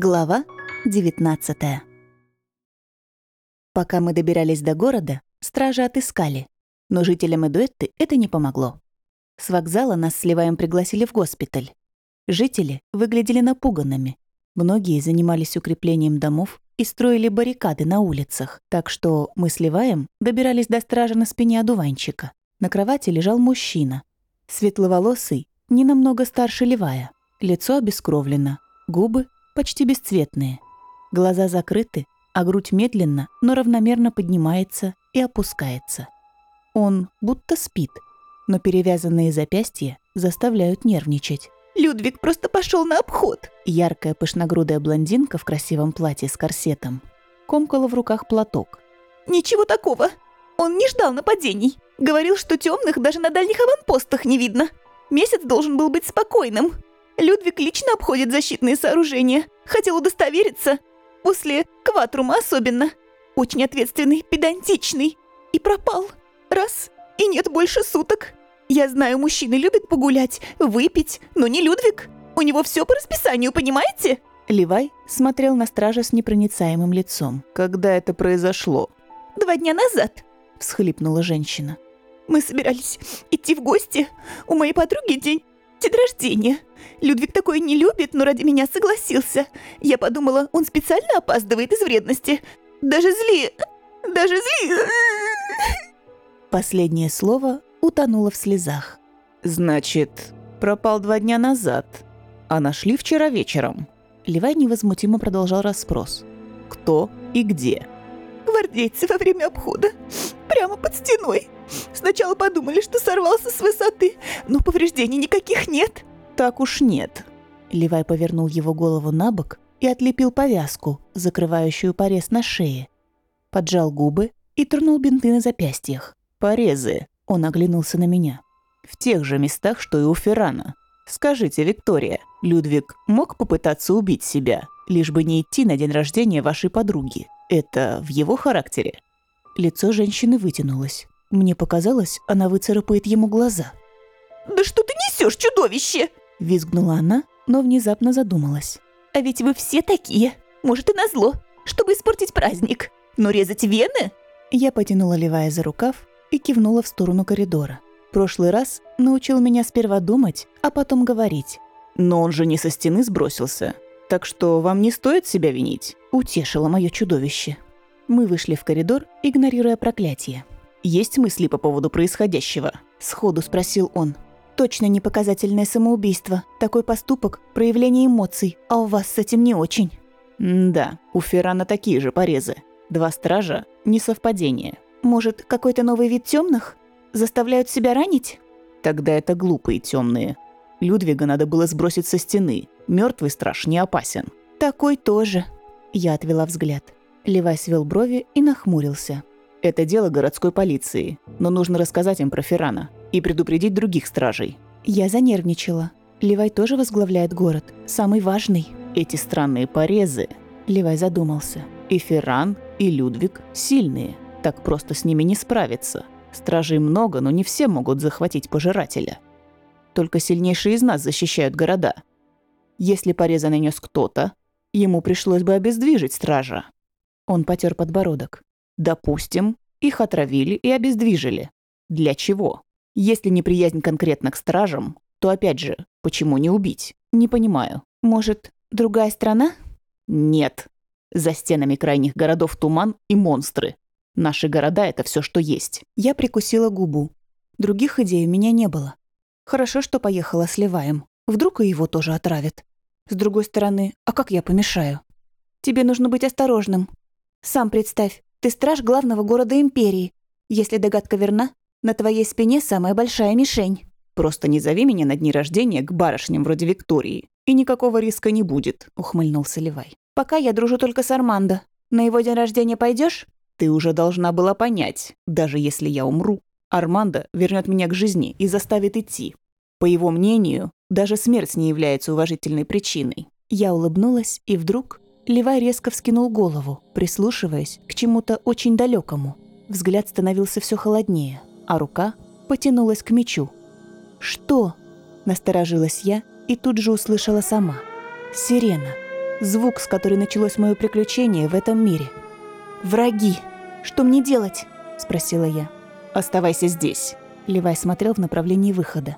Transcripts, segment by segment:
Глава 19 Пока мы добирались до города, стражи отыскали, но жителям Эдуэтты это не помогло. С вокзала нас с Ливаем пригласили в госпиталь. Жители выглядели напуганными. Многие занимались укреплением домов и строили баррикады на улицах, так что мы с Ливаем добирались до стража на спине одуванчика. На кровати лежал мужчина. Светловолосый, не намного старше Ливая. Лицо обескровлено, губы почти бесцветные. Глаза закрыты, а грудь медленно, но равномерно поднимается и опускается. Он будто спит, но перевязанные запястья заставляют нервничать. Людвиг просто пошел на обход. Яркая пышногрудая блондинка в красивом платье с корсетом комкала в руках платок. Ничего такого. Он не ждал нападений. Говорил, что темных даже на дальних аванпостах не видно. Месяц должен был быть спокойным. Людвиг лично обходит защитные сооружения. Хотел удостовериться. После Кватрума особенно. Очень ответственный, педантичный. И пропал. Раз. И нет больше суток. Я знаю, мужчины любят погулять, выпить, но не Людвиг. У него все по расписанию, понимаете? Левай смотрел на стража с непроницаемым лицом. «Когда это произошло?» «Два дня назад», — всхлипнула женщина. «Мы собирались идти в гости. У моей подруги день день рождения. Людвиг такой не любит, но ради меня согласился. Я подумала, он специально опаздывает из вредности. Даже зли... Даже зли...» Последнее слово утонуло в слезах. «Значит, пропал два дня назад, а нашли вчера вечером?» Левай невозмутимо продолжал расспрос. «Кто и где?» «Гвардейцы во время обхода. Прямо под стеной. Сначала подумали, что сорвался с высоты, но повреждений никаких нет». «Так уж нет». Левай повернул его голову на бок и отлепил повязку, закрывающую порез на шее. Поджал губы и турнул бинты на запястьях. «Порезы», — он оглянулся на меня. «В тех же местах, что и у Феррана. Скажите, Виктория, Людвиг мог попытаться убить себя, лишь бы не идти на день рождения вашей подруги? Это в его характере?» Лицо женщины вытянулось. Мне показалось, она выцарапает ему глаза. «Да что ты несешь, чудовище!» Визгнула она, но внезапно задумалась. «А ведь вы все такие. Может, и назло, чтобы испортить праздник. Но резать вены?» Я потянула Левая за рукав и кивнула в сторону коридора. Прошлый раз научил меня сперва думать, а потом говорить. «Но он же не со стены сбросился, так что вам не стоит себя винить», — утешило мое чудовище. Мы вышли в коридор, игнорируя проклятие. «Есть мысли по поводу происходящего?» — сходу спросил он. «Точно не показательное самоубийство. Такой поступок — проявление эмоций, а у вас с этим не очень». М «Да, у Феррана такие же порезы. Два стража — несовпадение. Может, какой-то новый вид темных? Заставляют себя ранить? Тогда это глупые темные. Людвига надо было сбросить со стены. Мертвый страж не опасен. Такой тоже. Я отвела взгляд. Левай свел брови и нахмурился. Это дело городской полиции, но нужно рассказать им про Феррана и предупредить других стражей. Я занервничала. Левай тоже возглавляет город, самый важный. Эти странные порезы. Левай задумался. И Ферран, и Людвиг сильные. Так просто с ними не справиться. Стражей много, но не все могут захватить пожирателя. Только сильнейшие из нас защищают города. Если пореза нанес кто-то, ему пришлось бы обездвижить стража. Он потер подбородок. Допустим, их отравили и обездвижили. Для чего? Если неприязнь конкретно к стражам, то опять же, почему не убить? Не понимаю. Может, другая страна? Нет. За стенами крайних городов туман и монстры. Наши города — это все, что есть. Я прикусила губу. Других идей у меня не было. Хорошо, что поехала с Леваем. Вдруг и его тоже отравят. С другой стороны, а как я помешаю? Тебе нужно быть осторожным. Сам представь, ты страж главного города Империи. Если догадка верна, на твоей спине самая большая мишень. Просто не зови меня на дни рождения к барышням вроде Виктории. И никакого риска не будет, ухмыльнулся Левай. Пока я дружу только с Армандо. На его день рождения пойдешь? Ты уже должна была понять, даже если я умру, Армандо вернет меня к жизни и заставит идти. По его мнению, даже смерть не является уважительной причиной. Я улыбнулась, и вдруг Левай резко вскинул голову, прислушиваясь к чему-то очень далекому. Взгляд становился все холоднее, а рука потянулась к мечу. «Что?» – насторожилась я и тут же услышала сама. «Сирена». Звук, с которой началось мое приключение в этом мире. «Враги! Что мне делать?» – спросила я. «Оставайся здесь». Левай смотрел в направлении выхода.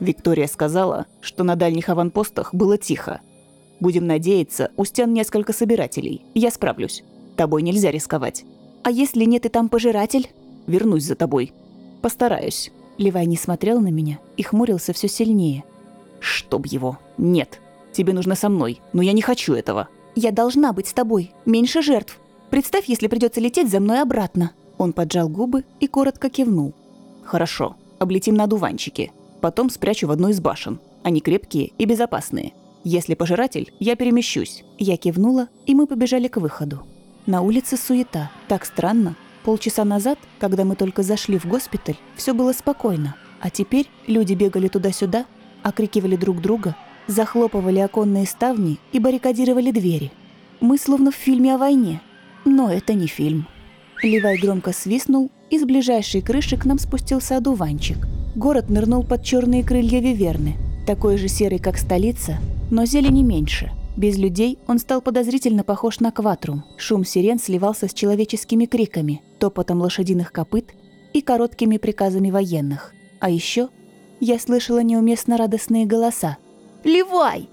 Виктория сказала, что на дальних аванпостах было тихо. Будем надеяться, у стен несколько собирателей. Я справлюсь. Тобой нельзя рисковать. А если нет и там пожиратель? Вернусь за тобой. Постараюсь. Левай не смотрел на меня и хмурился все сильнее. Чтоб его. Нет. Тебе нужно со мной, но я не хочу этого. Я должна быть с тобой. Меньше жертв. Представь, если придется лететь за мной обратно. Он поджал губы и коротко кивнул. Хорошо. Облетим на дуванчике. Потом спрячу в одной из башен. Они крепкие и безопасные. Если пожиратель, я перемещусь. Я кивнула, и мы побежали к выходу. На улице суета. Так странно. Полчаса назад, когда мы только зашли в госпиталь, все было спокойно. А теперь люди бегали туда-сюда, окрикивали друг друга, захлопывали оконные ставни и баррикадировали двери. Мы словно в фильме о войне. Но это не фильм. Левай громко свистнул, и с ближайшей крыши к нам спустился одуванчик. Город нырнул под черные крылья Виверны, такой же серый, как столица, но зелени меньше. Без людей он стал подозрительно похож на кватрум. Шум сирен сливался с человеческими криками, топотом лошадиных копыт и короткими приказами военных. А еще я слышала неуместно радостные голоса. «Левай!»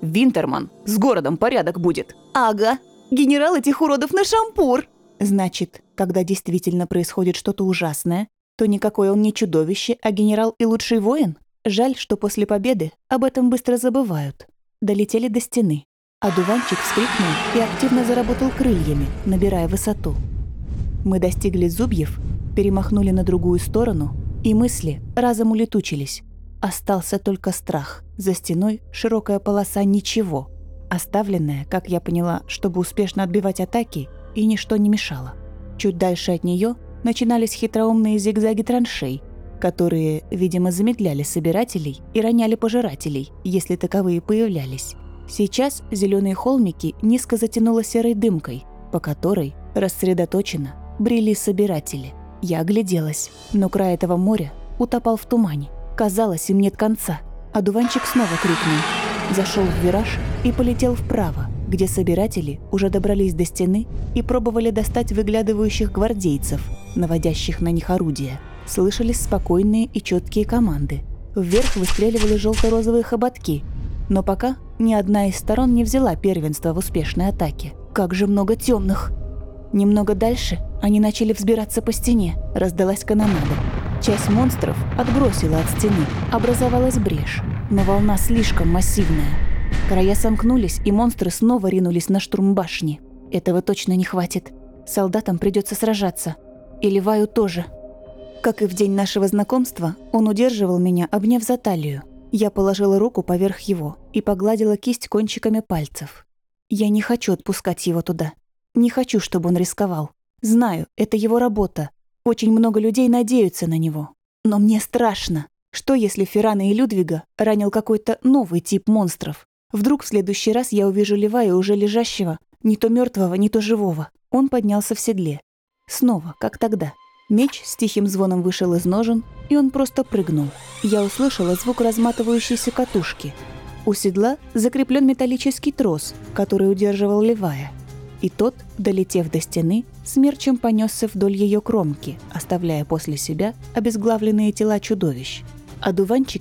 «Винтерман, с городом порядок будет!» «Ага, генерал этих уродов на шампур!» Значит, когда действительно происходит что-то ужасное, то никакой он не чудовище, а генерал и лучший воин? Жаль, что после победы об этом быстро забывают долетели до стены. А дуванчик вскрикнул и активно заработал крыльями, набирая высоту. Мы достигли зубьев, перемахнули на другую сторону, и мысли разом улетучились. Остался только страх. За стеной широкая полоса ничего, оставленная, как я поняла, чтобы успешно отбивать атаки, и ничто не мешало. Чуть дальше от нее начинались хитроумные зигзаги траншей, которые, видимо, замедляли собирателей и роняли пожирателей, если таковые появлялись. Сейчас зеленые холмики низко затянуло серой дымкой, по которой, рассредоточенно, брели собиратели. Я огляделась, но край этого моря утопал в тумане. Казалось, им нет конца. А дуванчик снова крикнул. Зашел в вираж и полетел вправо, где собиратели уже добрались до стены и пробовали достать выглядывающих гвардейцев, наводящих на них орудия слышались спокойные и четкие команды. Вверх выстреливали желто-розовые хоботки. Но пока ни одна из сторон не взяла первенство в успешной атаке. Как же много темных! Немного дальше они начали взбираться по стене, раздалась канонада. Часть монстров отбросила от стены, образовалась брешь, но волна слишком массивная. Края сомкнулись, и монстры снова ринулись на штурм башни. Этого точно не хватит. Солдатам придется сражаться. И Леваю тоже. Как и в день нашего знакомства, он удерживал меня, обняв за талию. Я положила руку поверх его и погладила кисть кончиками пальцев. Я не хочу отпускать его туда. Не хочу, чтобы он рисковал. Знаю, это его работа. Очень много людей надеются на него. Но мне страшно. Что, если Феррана и Людвига ранил какой-то новый тип монстров? Вдруг в следующий раз я увижу Левая уже лежащего, не то мертвого, не то живого. Он поднялся в седле. Снова, как тогда. Меч с тихим звоном вышел из ножен, и он просто прыгнул. Я услышала звук разматывающейся катушки. У седла закреплен металлический трос, который удерживал левая. И тот, долетев до стены, смерчем понесся вдоль ее кромки, оставляя после себя обезглавленные тела чудовищ. А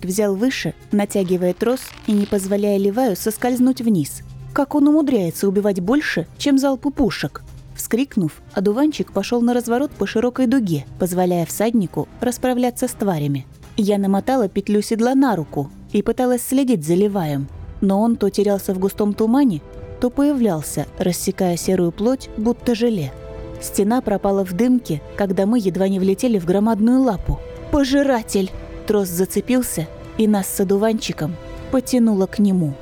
взял выше, натягивая трос и не позволяя Леваю соскользнуть вниз. Как он умудряется убивать больше, чем залпу пушек? Вскрикнув, одуванчик пошел на разворот по широкой дуге, позволяя всаднику расправляться с тварями. Я намотала петлю седла на руку и пыталась следить за Леваем, но он то терялся в густом тумане, то появлялся, рассекая серую плоть, будто желе. Стена пропала в дымке, когда мы едва не влетели в громадную лапу. «Пожиратель!» Трос зацепился, и нас с одуванчиком потянуло к нему.